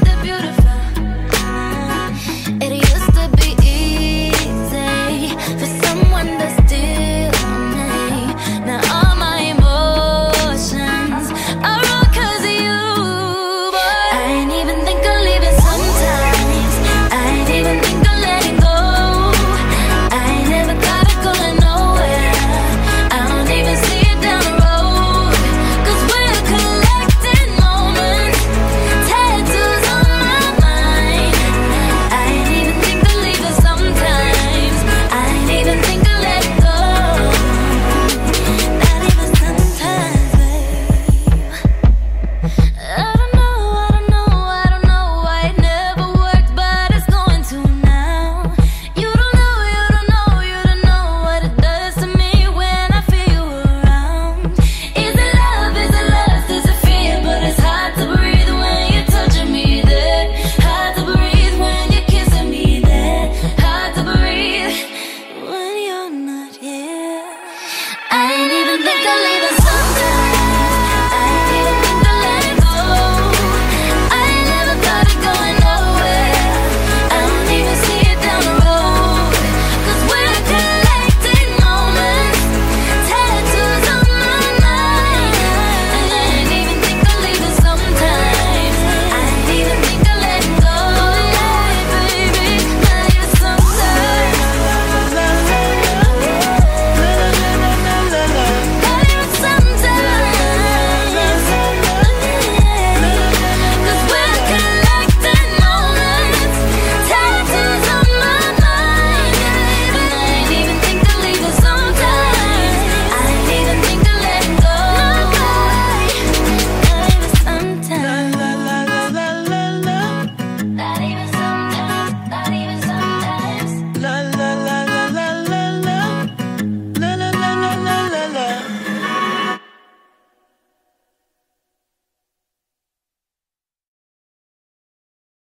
the beautiful